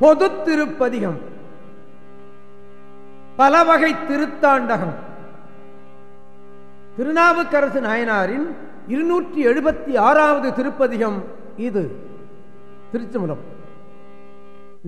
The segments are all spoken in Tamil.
பொது திருப்பதிகம் பல வகை திருத்தாண்டகம். திருநாவுக்கரசு நாயனாரின் இருநூற்றி எழுபத்தி ஆறாவது திருப்பதிகம் இது. திருச்சிமலம்.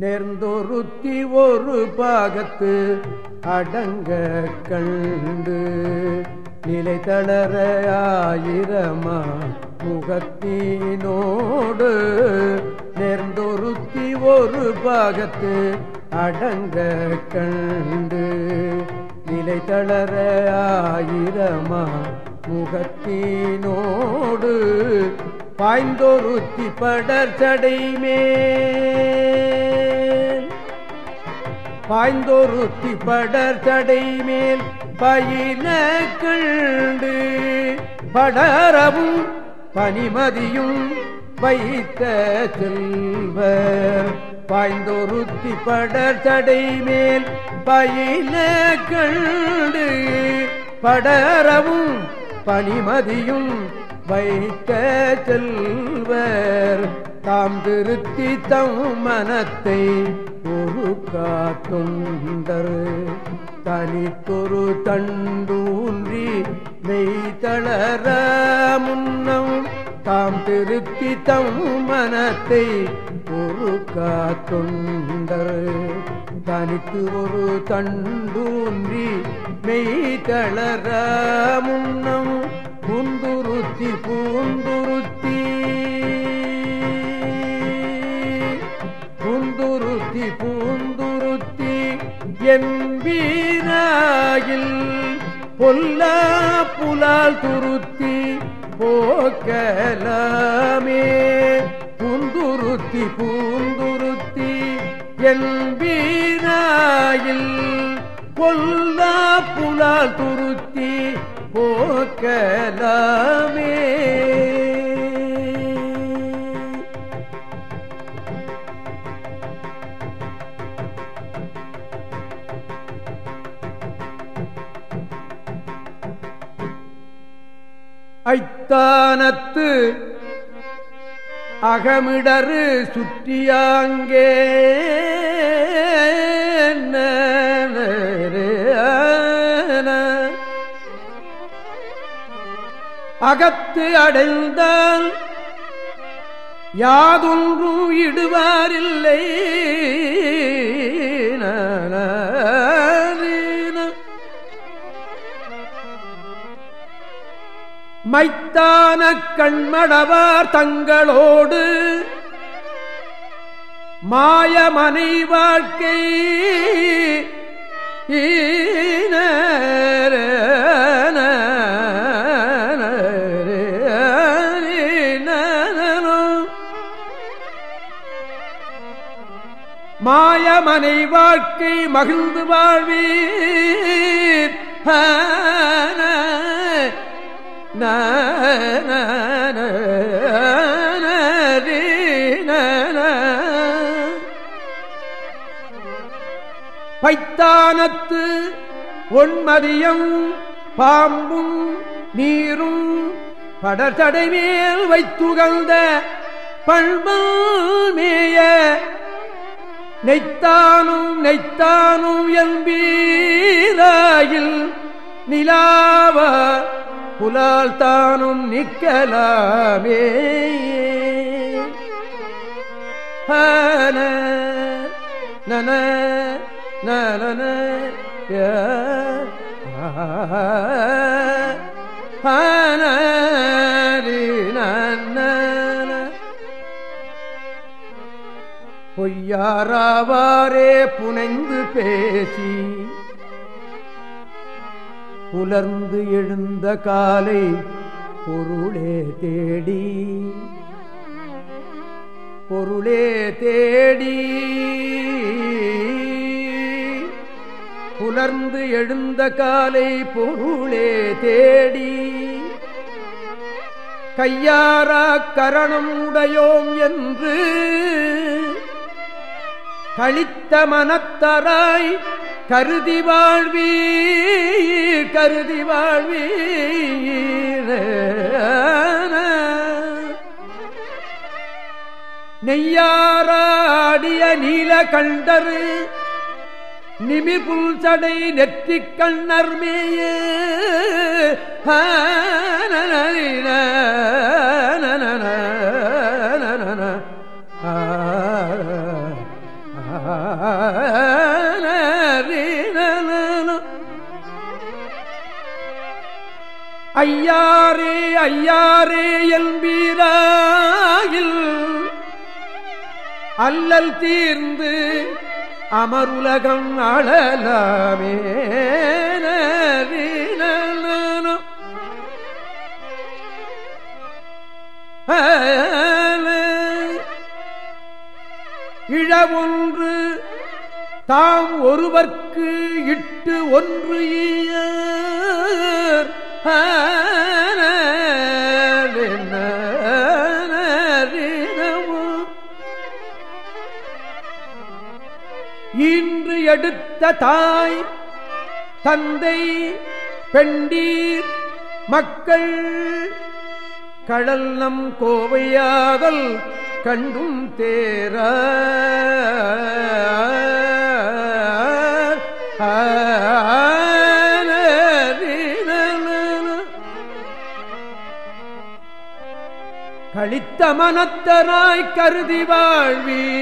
நேர்ந்தொருத்தி ஒரு பாகத்து அடங்க கண்டு நிலை தளர ஆயிரமா முகத்தினோடு நேர்ந்தொருத்தி ஒரு பாகத்து அடங்க கண்டு நிலை தளர ஆயிரமா முகத்தினோடு பாய்ந்தொருத்தி படர்ச்சடைமே பாய்ந்தொருத்தி படர்ச்சடை மேல் பயில கண்டு படரவும் பனிமதியும் வைத்த செல்வ பாய்ந்தொருத்தி படர்ச்சடை மேல் பயில கண்டு படரவும் பனிமதியும் வைத்த செல்வர். தாம் திருத்தி தம் மனத்தை ஒரு காத்துண்டர். தனித்தொரு தண்டூன்றி மெய்தளர முன்னம் தாம் திருத்தி தம் மனத்தை ஒரு காத்தொண்டர் தனித்து ஒரு தண்டூன்றி மெய்தளர முன்னம் பூந்துருத்தி. பூந்துருத்தி பூந்துருத்தி பூந்துருத்தி என்பீராயில் பொல்லா புலால் துருத்தி போக்கலாமே. புந்துருத்தி பூந்துருத்தி என்பீராயில் கொல்லா புலால் துருத்தி போக்கலாமே. ஐத்தானத்து அகமிடரு சுற்றியாங்கே அகத்து அடைந்தால் யாதொன்றும் இடுவாரில்லை. மைத்தான கண்மடவார் தங்களோடு. மாயமனை வாழ்க்கை மாயமனை வாழ்க்கை மகிழ்ந்து வாழ்வீர். பைத்தானத்து ஒன்மதியம் பாம்பும் நீரும் படத்தடை மேல் வைத்துகழ்ந்த பழ்மேய நெய்த்தானும் நெய்த்தானும் என்பீராயில் நிலாவ புலால் தானும் நிக்கலாமே நன நன பொய்யாராவாரே புனைந்து பேசி புலர்ந்து எழுந்த காலை பொருளே தேடி. பொருளே தேடி. புலர்ந்து எழுந்த காலை பொருளே தேடி. கையாரா கரணம் உடையோம் என்று கழித்த மனத்தராய் கருதி வாழ்வீர் கருதி வாழ்வீர். நெய்யாராடிய நீல கண்டரு நிமிபுல் சடை நெற்றிக் கண்ணர் மேய. ஐயாரே ஐயாரே என்பீராயில் அல்லல் தீர்ந்து அமருலகம் அழலாமே. இழவொன்று தாம் ஒருவர்க்கு இட்டு ஒன்று ஈயர். இன்று எடுத்த தாய் தந்தை பெண்டீர் மக்கள் கடல் நம் கோவையாதல் கண்டும் தேரா. கழித்த மனத்தனாய் கருதி வாழ்வீர்.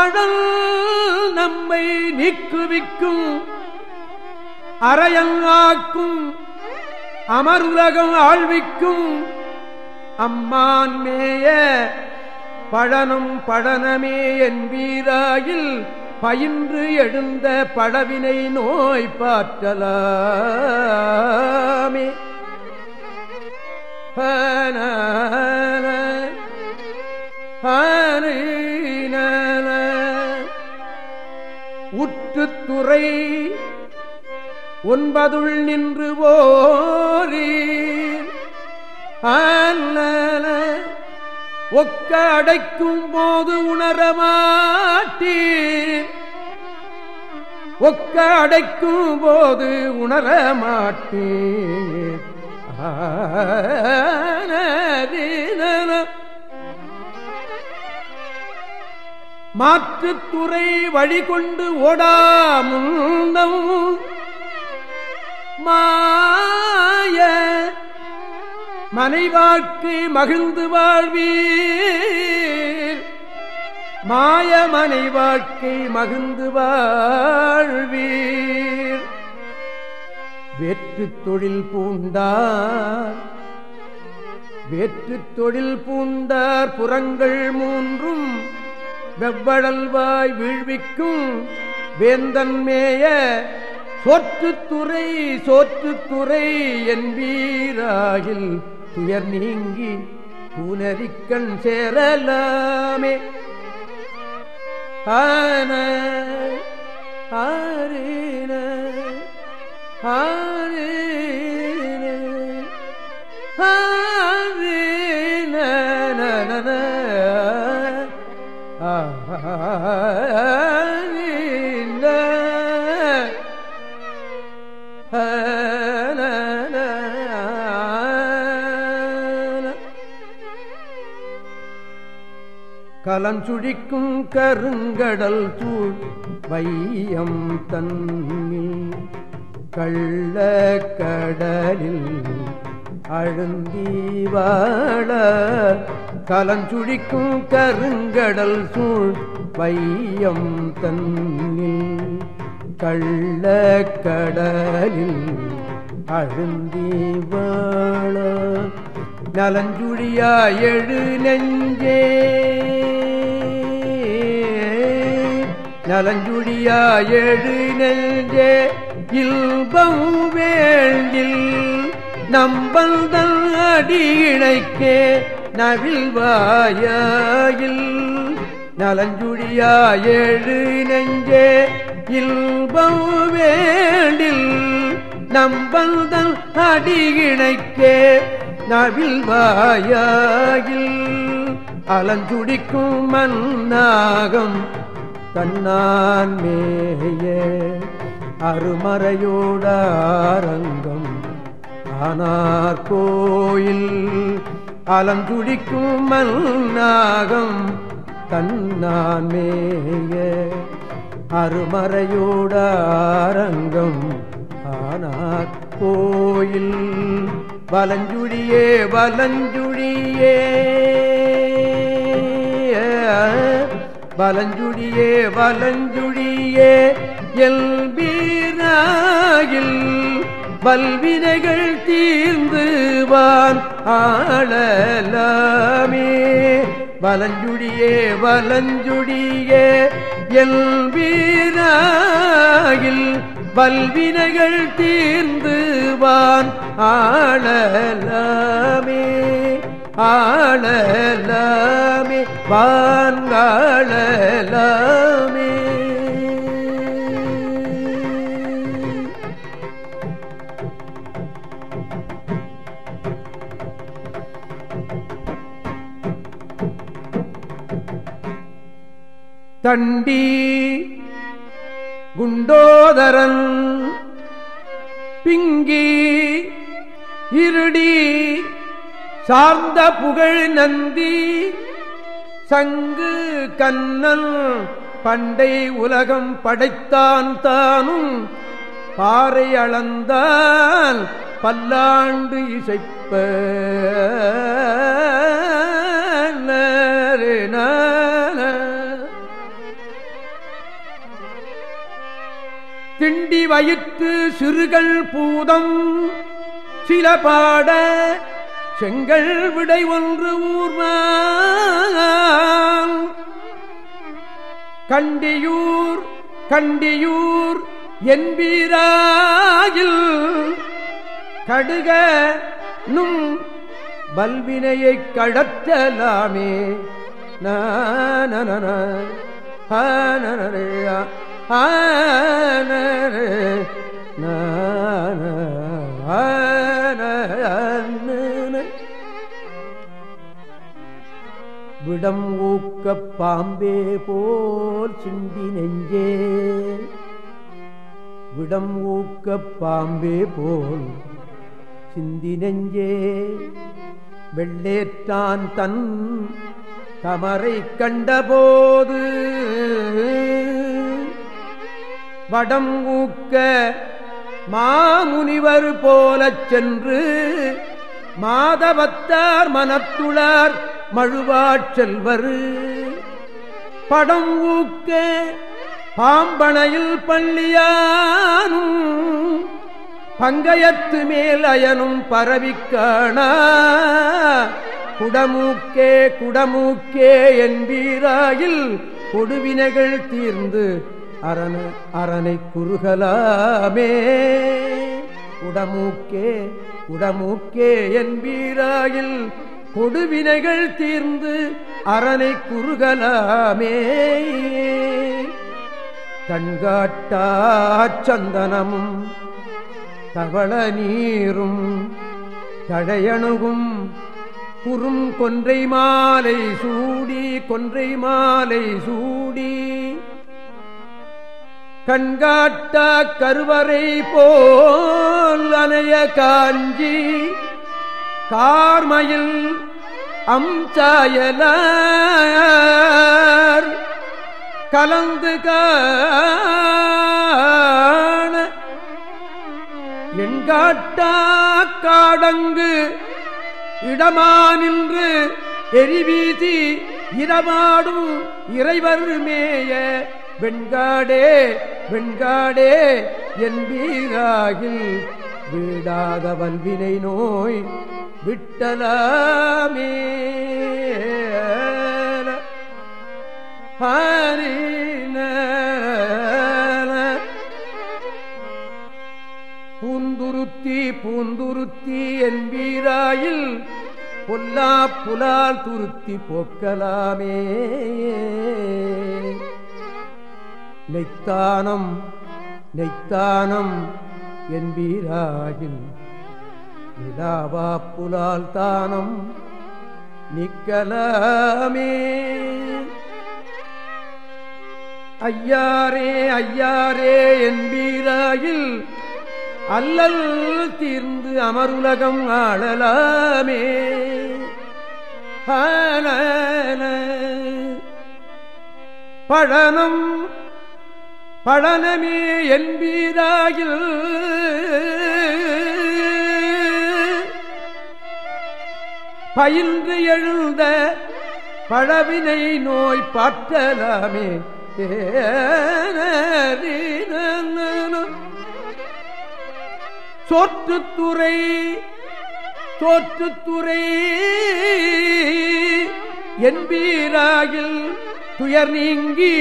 அடல் நம்மை நீக்குவிக்கும் அரையங்காக்கும் அமருலகம் ஆழ்விக்கும் அம்மான் மேய பழனும் பழனமே என்பீராயில் பயின்று எழுந்த பழவினை நோய் பாற்றலாமே உற்றுத்துறை ஒன்பதுள் நின்று ஓரி ஒக்க அடைக்கும் போது உணரமாட்டீர் ஒக்க அடைக்கும் போது உணரமாட்டீர் மாற்றுத்துறை வழிகொண்டு ஓடாமுந்தம் மாய மனைவாழ்க்கை மகிழ்ந்து வாழ்வீர். மாய மனைவாழ்க்கை மகிழ்ந்து வாழ்வீர். வேற்று தொழில் பூண்டார். வேற்று தொழில் பூண்டார் புறங்கள் மூன்றும் வெவ்வழல்வாய் வீழ்விக்கும். வேந்தன் மேய சோற்றுத்துறை சோற்றுத்துறை என்பீராகில் துயர் நீங்கி புனரிக்கண் சேரலாமே. ஆன ஆறின கலம் சுழிக்கும் கருங்கடல் தூள் வையம் தன்னில். கள்ள கடலில் அழுந்தீவாழ கலஞ்சுழிக்கும் கருங்கடல் சூழ் வையம் தன்னில். கள்ள கடலில் அழுந்தீவாழ நலஞ்சுழியா எழு நெஞ்சே. நலஞ்சுழியா எழு நெஞ்சே. இல்பம் வேண்டில் நம்பந்தன் அடியிணைக்கே நவில்வாயில் நலஞ்சுழியா ஏழு நெஞ்சே இல்பம் வேண்டில் நம்பந்தன் அடியிணைக்கே நவில்வாயில் அலஞ்சுடிக்கும் மன்னாகம் கண்ணான் மேயே அருமறையோடாரங்கம். ஆனார் கோயில் அலந்துழிக்கும் மன்னாகம். தன்னான் மேய அருமறையோடாரங்கம். ஆனார் கோயில் வலஞ்சுழியே வலஞ்சுழியே. வலஞ்சுழியே வலஞ்சுழியே. எல்பீராயில் பல்வினைகள் தீர்ந்துவான் ஆளலாமே. வலஞ்சுடியே வலஞ்சுடியே எல்பீராயில் பல்வினைகள் தீர்ந்துவான் ஆளலாமே. ஆளலாமே வான்காளலாமே தண்டி குண்டோதரன் பிங்கி இருடி சார்ந்த புகழ் நந்தி சங்கு கண்ணன் பண்டை உலகம் படைத்தான் தானும் பாறை அளந்தான் பல்லாண்டு இசைப்ப திண்டி வயிற்று சிறுகள் பூதம். சில பாட செங்கல் விடை ஒன்று ஊர்மான். கண்டியூர் கண்டியூர் என்பீராயில் கடுக நும் பல்வினையை கடத்தலாமே. நான விடம் ஊக்க பாம்பே போல் சிந்தி நெஞ்சே. விடம் ஊக்க பாம்பே போல் சிந்தி நெஞ்சே. வெள்ளேற்றான் தன் தமரை கண்டபோது வடம் ஊக்க மாமுனிவர் போலச் சென்று மாதவத்தார் மனத்துளார் மழுவாட் படம் ஊக்க பாம்பனையில் பள்ளியானும் பங்கயத்து மேல் அயனும் பரவிக்காண. குடமூக்கே குடமூக்கே என்பீராயில் கொடுவினைகள் தீர்ந்து அரண அரணை குறுகலாமே. உடமூக்கே உடமூக்கே என் வீராயில் கொடுவினைகள் தீர்ந்து அரணை குறுகலாமே. கண்காட்டாச்சந்தனமும் தவள நீரும் தடையணுகும் குறும் கொன்றை மாலை சூடி கொன்றை மாலை சூடி. கண்காட்டா கருவறை போல் அணைய காஞ்சி கார்மையில் அம்சாயலார் கலந்து காண. எண்காட்டா காடங்கு இடமானின்று எரிவீதி இரமாடும் இறைவர் மேய வெண்காடே வெண்காடே என்பீராகில் வீடாத வல்வினை நோய் விட்டலாமே. பூந்துருத்தி பூந்துருத்தி என்பீராயில் பொல்லா புலால் துருத்தி போக்கலாமே. நெய்த்தானம் நெய்த்தானம் என்பீராகில். நிலாவா புலால் தானம் நிக்கலமே ஐயாரே ஐயாரே என்பீராகில் அல்லல் தீர்ந்து அமருலகம் ஆளலாமே. பழனம் பழனமே என்பீராகில். பயின்று எழுந்த பழவினை நோய் பாற்றலாமே. சோற்றுத்துறை தோற்றுத்துறை என்பீராகில் துயர் நீங்கி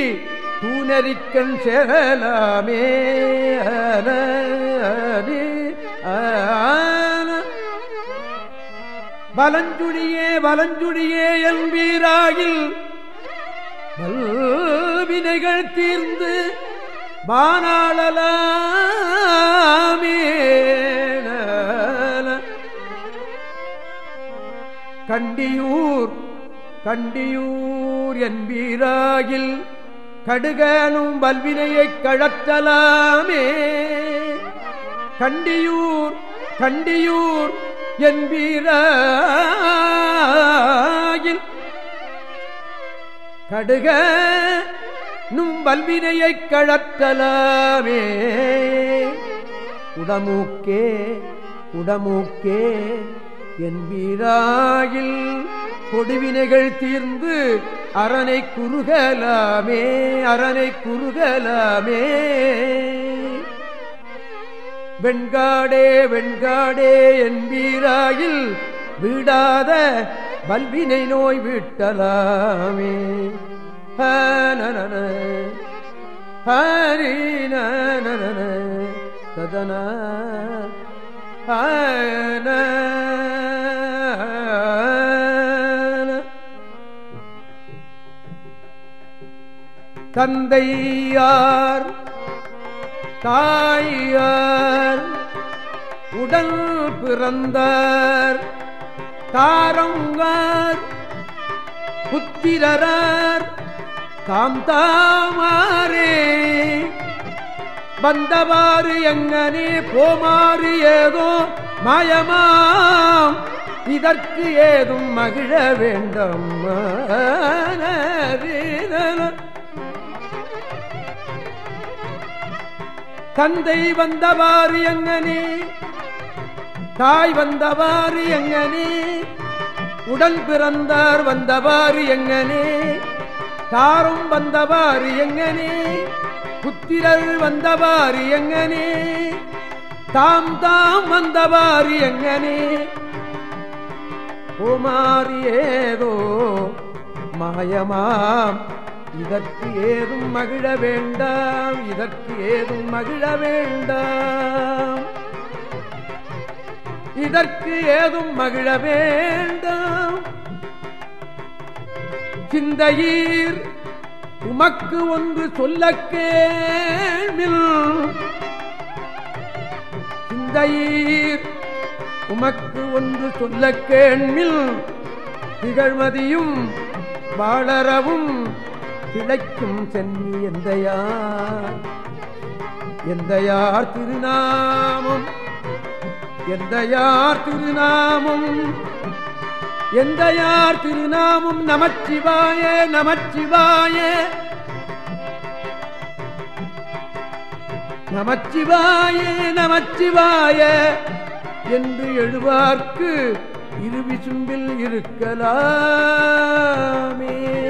நெறிக்கண் சேரலாமே. வலஞ்சுழியே வலஞ்சுழியே என்பீராகில் வினைகள் தீர்ந்து வானாளலாமே. கண்டியூர் கண்டியூர் என்பீராகில் கடுகனும் வல்வினையைக் கழற்றலாமே. கண்டியூர் கண்டியூர் என்பீராயில் கடுக நும் வல்வினையைக் கழற்றலாமே. உடமூக்கே உடமூக்கே என்பீராயில் கொடுவினைகள் தீர்ந்து அரணை குறுகலாமே அரணை குறுகலாமே. வெண்காடே வெண்காடே என்பீராயில் வீடாத வல்வினை நோய் விட்டலாமே. ஹரின ததன தந்தையார் தாயார் உடல் பிறந்தார் தாரங்கார் புத்திரரார் தாம் தாமாரே வந்தவாறு எங்கனே போமாறு ஏதோ மயமாம். இதற்கு ஏதும் மகிழ வேண்டும்? தந்தை வந்தவாறு எங்கனே? தாய் வந்தவாறு எங்கனே? உடன் பிறந்தார் வந்தவாறு எங்கனே? தாரும் வந்தவாறு எங்கனே? புத்திரர் வந்தவாறு எங்கனே? தாம் தாம் வந்தவாறு எங்கனே? குமாரியேதோ மாயமாம். இதற்கு ஏதும் மகிழ வேண்டாம் இதற்கு ஏதும் மகிழ வேண்டாம். இதற்கு ஏதும் மகிழ வேண்டாம். சிந்தையீர் உமக்கு ஒன்று சொல்ல கேள்மில் சிந்தையீர் உமக்கு ஒன்று சொல்ல கேள்மில் திகழ்மதியும் வாழறவும் கிளைக்கும் சென்னி எந்தையார். எந்தையார் திருநாமம் எந்தையார் திருநாமம். எந்தையார் திருநாமம் நமச்சிவாய நமச்சிவாய. நமச்சிவாய நமச்சிவாய என்று எழுவார்க்கு இருவிசும்பில் இருக்கலாமே.